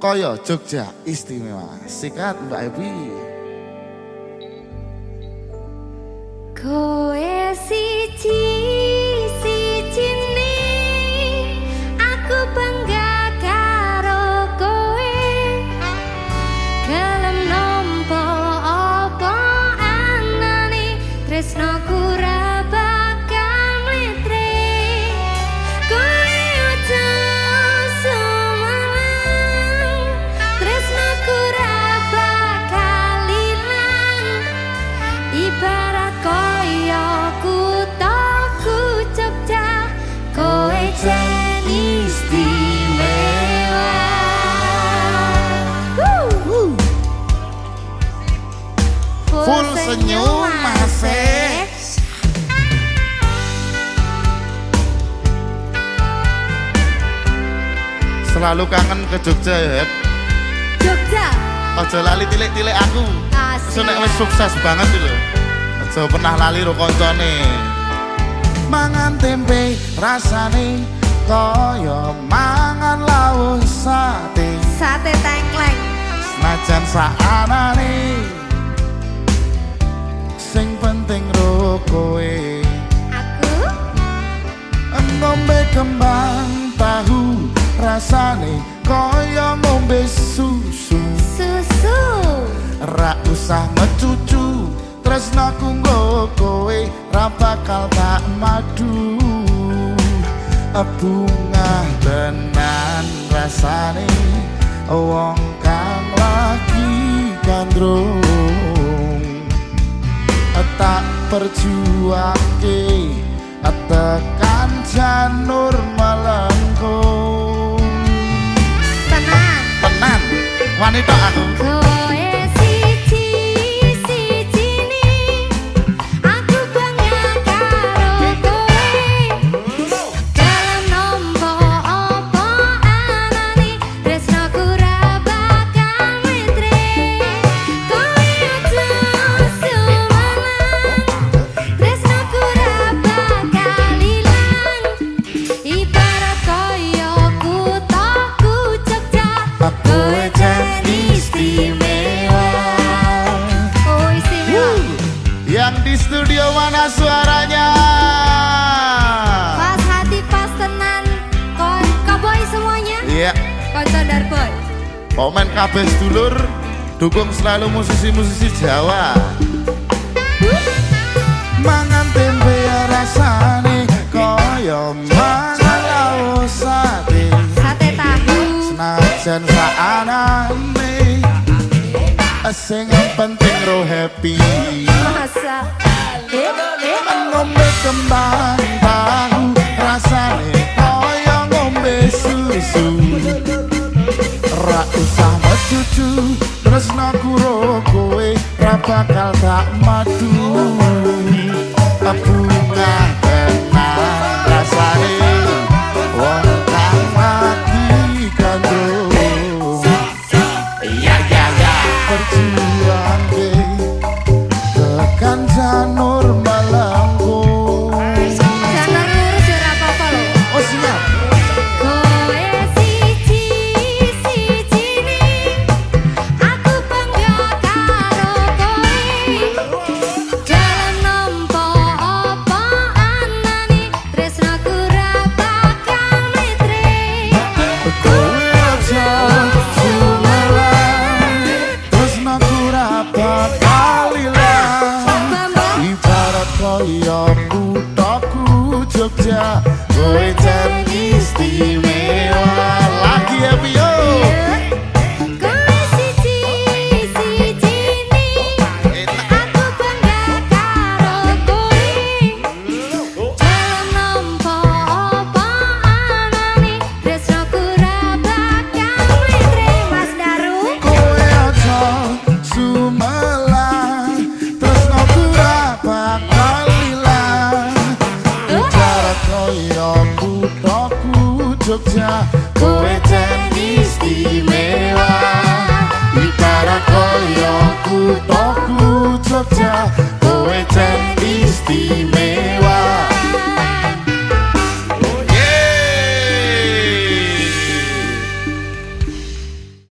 Koyo Jogja istimewa. Sikat Mbak Ebi. Koe senyum masih. Selalu kangen ke Jogja ya. Jogja Ojo lali tilik-tilik aku. asik Sunek wis sukses banget lho. Ojo pernah lali ro koncone. Mangan tempe rasane kaya mangan lawuh sate. sate tengkleng Senajan saanane kowe. aku Ngombe kembang tahu rasane kaya ngombe susu. susu Ra usah mecucu tresnaku nggo kowe ra bakal tak madu bunga tenan rasane wong kang lagi gandrung tak perjuangke tekan janur melengkung tenang tenan. Wanita aku Iya, Konco Darboy. Komen kabeh sedulur Dukung selalu musisi-musisi Jawa. Mangan tempe ya rasane Kaya mangan laos sate. Sate tahu. Senajan saanane Sing penting ro happy. Masa? Eh eh ngombe kembang bakal tak madu Yeah, go it. Jogja Kowe ten istimewa Ikara koyo kutoku Jogja Kowe ten